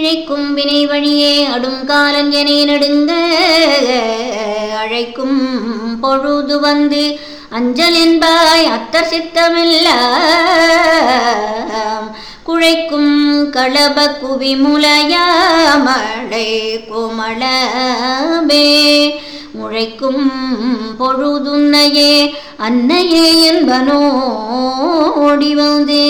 இழைக்கும் வினை வழியே அடும் காலம் என நடுங்க அழைக்கும் பொழுது வந்து அஞ்சல் என்பாய் அத்தர் சித்தமெல்லாம். குழைக்கும் களப குவி முலையாமழை கோமளபே முழைக்கும் பொழுதுன்னையே அன்னையே என்பனோடி வந்தே.